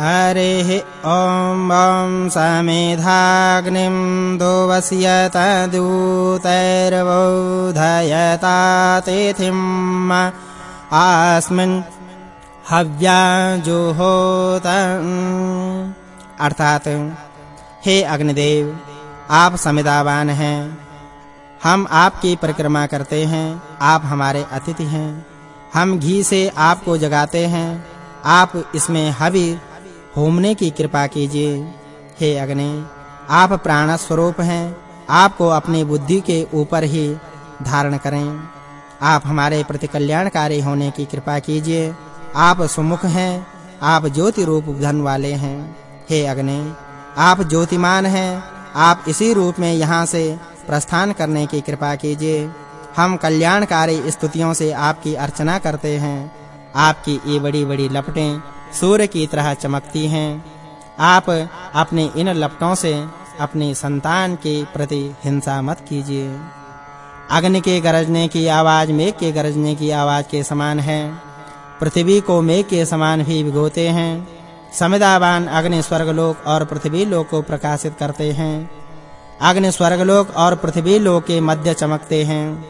हरिः ॐ ॐ समेधाग्निं दोवस्यत दूतैर्बोधयता तिथिम् आस्मिन् अर्थात, हे अग्निदेव, आप समिदावान हैं। हम आपकी परिक्रमा करते हैं। आप हमारे अतिथि हैं। हम घी से आपको जगाते हैं। आप इसमें हवि होमने की कृपा कीजिए। हे अग्नि, आप प्राण स्वरूप हैं, आपको अपनी बुद्धि के ऊपर ही धारण करें। आप हमारे प्रति कल्याणकारी होने की कृपा कीजिए। आप सुमुख हैं, आप ज्योति रूप धन वाले हैं। हे अग्नि, आप ज्योतिमान हैं, आप इसी रूप में यहाँ से प्रस्थान करने की कृपा कीजिए। हम कल्याणकारी स्तुतियों से आपकी अर्चना करते हैं। आपकी ये बड़ी-बड़ी लपटें सूर्य की तरह चमकती हैं। आप अपने इन लपटों से अपनी संतान के प्रति हिंसा मत कीजिए। अग्नि के गरजने की आवाज़, मेघ के गरजने की आवाज़ के समान है। पृथ्वी को मेघ के समान भी भिगोते हैं। समिदावान अग्नि स्वर्गलोक और पृथ्वी लोक को प्रकाशित करते हैं। अग्नि स्वर्गलोक और पृथ्वी लोक के मध्य चमकते हैं।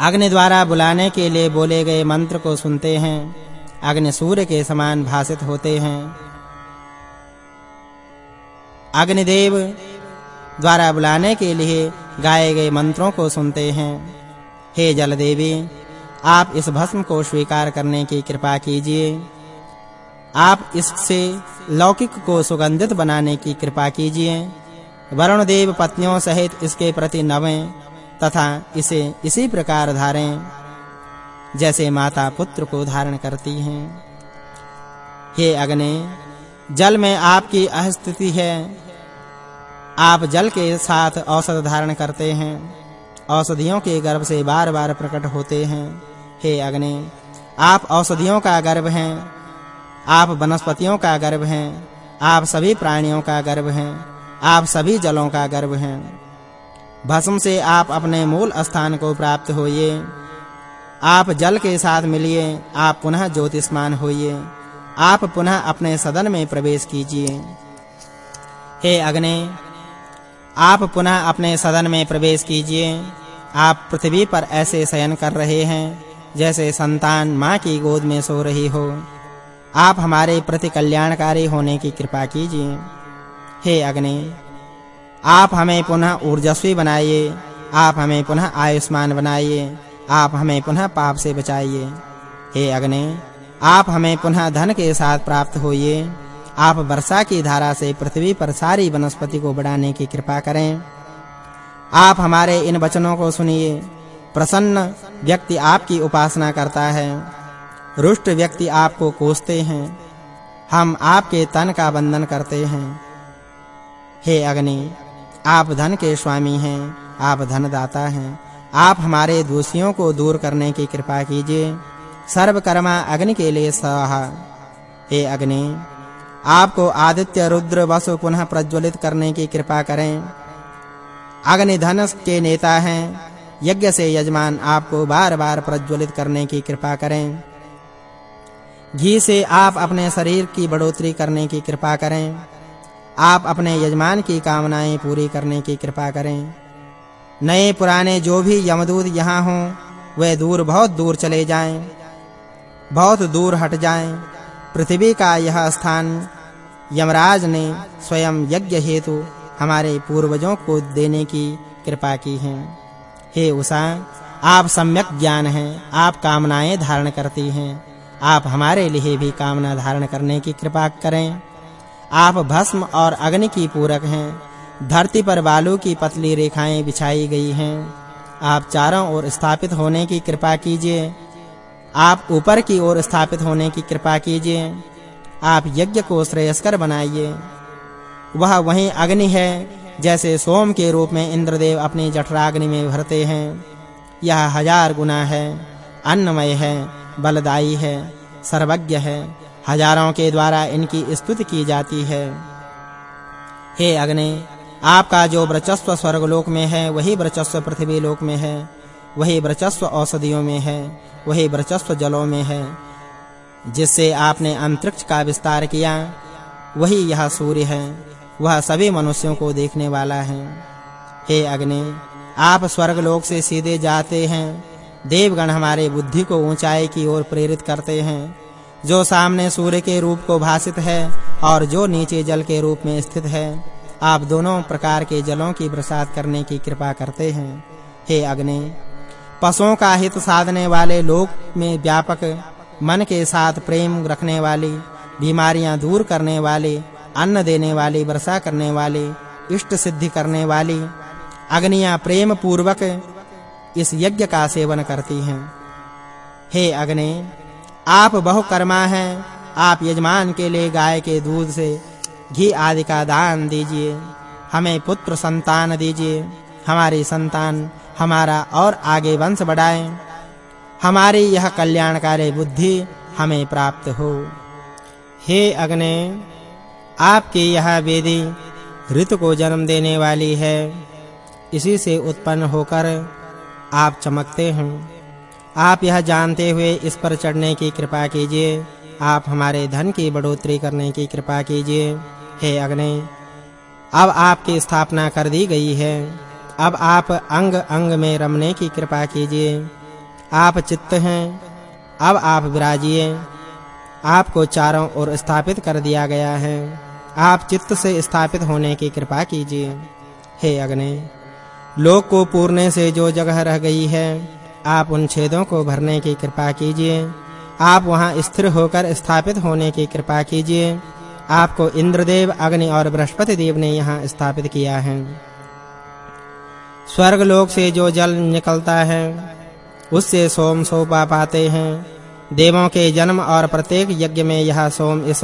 अग्नि द्वारा बुलाने के लिए बोले गए मंत्र को सुनते हैं। अग्नि सूर्य के समान भासित होते हैं। अग्निदेव द्वारा बुलाने के लिए गाए गए मंत्रों को सुनते हैं। हे जल देवी आप इस भस्म को स्वीकार करने की कृपा कीजिए। आप इससे लौकिक को सुगंधित बनाने की कृपा कीजिए। वरुण देव पत्नियों सहित इसके प्रति नवें तथा इसे इसी प्रकार धारें। जैसे माता पुत्र को धारण करती हैं। हे अग्नि, जल में आपकी अस्तित्व है। आप जल के साथ औषध धारण करते हैं। औषधियों के गर्भ से बार-बार प्रकट होते हैं। हे अग्नि, आप औषधियों का गर्भ हैं। आप वनस्पतियों का गर्भ हैं। आप सभी प्राणियों का गर्भ हैं। आप सभी जलों का गर्भ हैं। भस्म से आप अपने मूल स्थान को प्राप्त होइए। आप जल के साथ मिलिए, आप पुनः ज्योतिष्मान होइए। आप पुनः अपने सदन में प्रवेश कीजिए। हे अग्नि, आप पुनः अपने सदन में प्रवेश कीजिए। आप पृथ्वी पर ऐसे शयन कर रहे हैं, जैसे संतान माँ की गोद में सो रही हो। आप हमारे प्रति कल्याणकारी होने की कृपा कीजिए। हे अग्नि, आप हमें पुनः ऊर्जस्वी बनाइए, आप हमें पुनः आयुष्मान बनाइए। आप हमें पुनः पाप से बचाइए। हे अग्नि, आप हमें पुनः धन के साथ प्राप्त होइए। आप वर्षा की धारा से पृथ्वी पर सारी वनस्पति को बढ़ाने की कृपा करें। आप हमारे इन वचनों को सुनिए। प्रसन्न व्यक्ति आपकी उपासना करता है। रुष्ट व्यक्ति आपको कोसते हैं। हम आपके तन का वंदन करते हैं। हे अग्नि, आप धन के स्वामी हैं। आप धन दाता हैं। आप हमारे दोषियों को दूर करने की कृपा कीजिए। सर्व कर्मा अग्नि के लिए स्वाहा। हे अग्नि, आपको आदित्य रुद्र वसु पुनः प्रज्वलित करने की कृपा करें। अग्नि धन के नेता हैं, यज्ञ से यजमान आपको बार-बार प्रज्वलित करने की कृपा करें। घी से आप अपने शरीर की बढ़ोतरी करने की कृपा करें। आप अपने यजमान की कामनाएँ पूरी करने की कृपा करें। नए पुराने जो भी यमदूत यहाँ हों, वे दूर बहुत दूर चले जाएँ, बहुत दूर हट जाएँ। पृथ्वी का यह स्थान, यमराज ने स्वयं यज्ञ हेतु हमारे पूर्वजों को देने की कृपा की है। हे उषा, आप सम्यक ज्ञान हैं, आप कामनाएँ धारण करती हैं। आप हमारे लिए भी कामना धारण करने की कृपा करें। आप भस्म और अग्नि की पूरक हैं। धरती पर बालू की पतली रेखाएँ बिछाई गई हैं। आप चारों ओर स्थापित होने की कृपा कीजिए। आप ऊपर की ओर स्थापित होने की कृपा कीजिए। आप यज्ञ को श्रेयस्कर बनाइए। वह वही अग्नि है, जैसे सोम के रूप में इंद्रदेव अपनी जठराग्नि में भरते हैं। यह हज़ार गुना है, अन्नमय है बलदाई है, सर्वज्ञ है। हज़ारों के द्वारा इनकी स्तुति की जाती है। हे अग्नि आपका जो वर्चस्व स्वर्गलोक में है, वही वर्चस्व पृथ्वी लोक में है, वही वर्चस्व औषधियों में है, वही वर्चस्व जलों में है, जिससे आपने अंतरिक्ष का विस्तार किया, वही यह सूर्य है, वह सभी मनुष्यों को देखने वाला है। हे अग्नि, आप स्वर्ग लोक से सीधे जाते हैं, देवगण हमारे बुद्धि को ऊंचाई की ओर प्रेरित करते हैं, जो सामने सूर्य के रूप को भासित है और जो नीचे जल के रूप में स्थित है। आप दोनों प्रकार के जलों की बरसात करने की कृपा करते हैं। हे अग्नि, पशुओं का हित साधने वाले लोक में व्यापक मन के साथ प्रेम रखने वाली, बीमारियाँ दूर करने वाले, अन्न देने वाली, वर्षा करने वाले, इष्ट सिद्धि करने वाली, अग्नियाँ प्रेम पूर्वक इस यज्ञ का सेवन करती हैं। हे अग्नि, आप बहुकर्मा हैं। आप यजमान के लिए गाय के दूध से घी आदि का दान दीजिए। हमें पुत्र संतान दीजिए। हमारी संतान हमारा और आगे वंश बढ़ाए। हमारी यह कल्याणकारी बुद्धि हमें प्राप्त हो। हे अग्नि, आपकी यह वेदी ऋतु को जन्म देने वाली है। इसी से उत्पन्न होकर आप चमकते हैं। आप यह जानते हुए इस पर चढ़ने की कृपा कीजिए। आप हमारे धन की बढ़ोतरी करने की कृपा कीजिए। हे अग्नि, अब आपकी स्थापना कर दी गई है। अब आप अंग अंग में रमने की कृपा कीजिए। आप चित्त हैं, अब आप विराजिए। आपको चारों ओर स्थापित कर दिया गया है। आप चित्त से स्थापित होने की कृपा कीजिए। हे अग्नि, लोक को पूरने से जो जगह रह गई है, आप उन छेदों को भरने की कृपा कीजिए। आप वहाँ स्थिर होकर स्थापित होने की कृपा कीजिए। आपको इंद्रदेव, अग्नि और बृहस्पति देव ने यहाँ स्थापित किया है। स्वर्ग लोक से जो जल निकलता है, उससे सोम सोपा पाते हैं। देवों के जन्म और प्रत्येक यज्ञ में यह सोम इस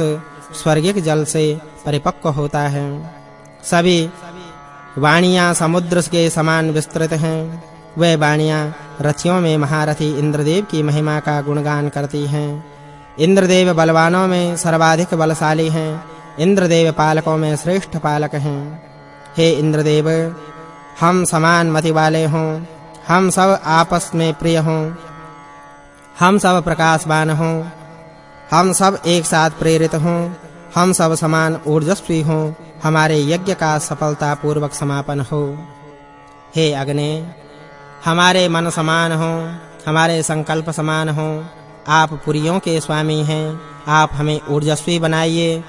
स्वर्गिक जल से परिपक्व होता है। सभी वाणियाँ समुद्र के समान विस्तृत हैं। वे वाणियाँ रथियों में महारथी इंद्रदेव की महिमा का गुणगान करती हैं। इंद्रदेव बलवानों में सर्वाधिक बलशाली हैं, इंद्रदेव पालकों में श्रेष्ठ पालक हैं। हे इंद्रदेव, हम समान मति वाले हों, हम सब आपस में प्रिय हों, हम सब प्रकाशवान हों, हम सब एक साथ प्रेरित हों, हम सब समान ऊर्जस्वी हों, हमारे यज्ञ का सफलता पूर्वक समापन हो। हे अग्नि, हमारे मन समान हों, हमारे संकल्प समान हो आप पुरियों के स्वामी हैं। आप हमें ऊर्जस्वी बनाइए।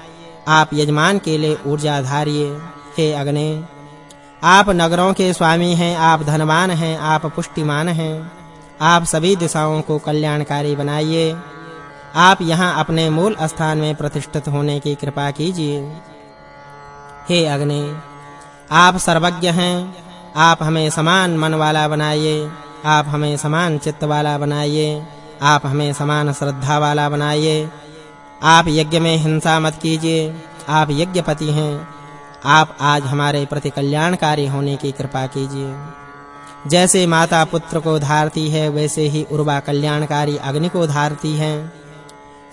आप यजमान के लिए ऊर्जा धारिए। हे अग्नि, आप नगरों के स्वामी हैं, आप धनवान हैं, आप पुष्टिमान हैं। आप सभी दिशाओं को कल्याणकारी बनाइए। आप यहाँ अपने मूल स्थान में प्रतिष्ठित होने की कृपा कीजिए। हे अग्नि, आप सर्वज्ञ हैं। आप हमें समान मन वाला बनाइए। आप हमें समान चित्त वाला बनाइए। आप हमें समान श्रद्धा वाला बनाइए। आप यज्ञ में हिंसा मत कीजिए। आप यज्ञपति हैं। आप आज हमारे प्रति कल्याणकारी होने की कृपा कीजिए। जैसे माता पुत्र को धारती है, वैसे ही उर्वा कल्याणकारी अग्नि को धारती है।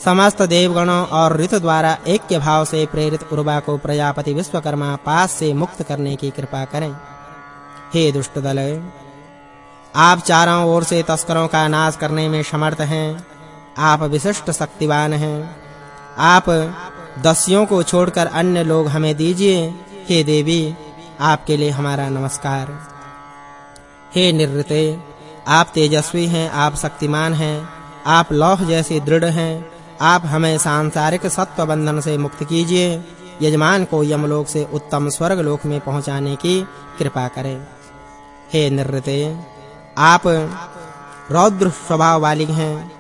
समस्त देवगणों और ऋतु द्वारा ऐक्य भाव से प्रेरित उर्वा को प्रजापति विश्वकर्मा पास से मुक्त करने की कृपा करें। हे दुष्ट दल आप चारों ओर से तस्करों का नाश करने में समर्थ हैं। आप विशिष्ट शक्तिवान हैं। आप दस्युओं को छोड़कर अन्य लोग हमें दीजिए। हे देवी, आपके लिए हमारा नमस्कार। हे निरृते आप तेजस्वी हैं, आप शक्तिमान हैं। आप लौह जैसे दृढ़ हैं। आप हमें सांसारिक सत्व बंधन से मुक्त कीजिए। यजमान को यमलोक से उत्तम स्वर्ग लोक में पहुँचाने की कृपा करें। हे निरृते आप रौद्र स्वभाव वाली हैं।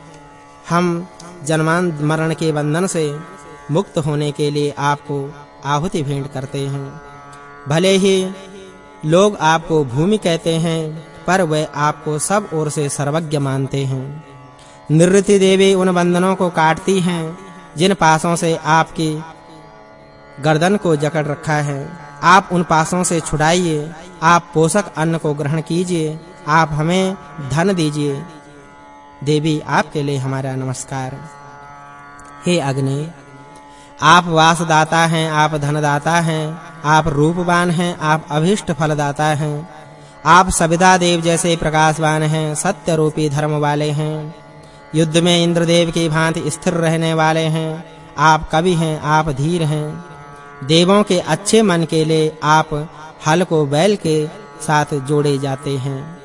हम जन्मान मरण के बंधन से मुक्त होने के लिए आपको आहुति भेंट करते हैं। भले ही लोग आपको भूमि कहते हैं, पर वे आपको सब ओर से सर्वज्ञ मानते हैं। निवृत्ति देवी उन बंधनों को काटती हैं, जिन पासों से आपकी गर्दन को जकड़ रखा है। आप उन पासों से छुड़ाइए, आप पोषक अन्न को ग्रहण कीजिए आप हमें धन दीजिए। देवी आपके लिए हमारा नमस्कार। हे अग्नि, आप वासदाता हैं, आप धनदाता हैं, आप रूपवान हैं, आप अभिष्ट फलदाता हैं। आप सविदा देव जैसे प्रकाशवान हैं सत्य रूपी धर्म वाले हैं। युद्ध में इंद्रदेव की भांति स्थिर रहने वाले हैं। आप कवि हैं, आप धीर हैं। देवों के अच्छे मन के लिए आप हल को बैल के साथ जोड़े जाते हैं।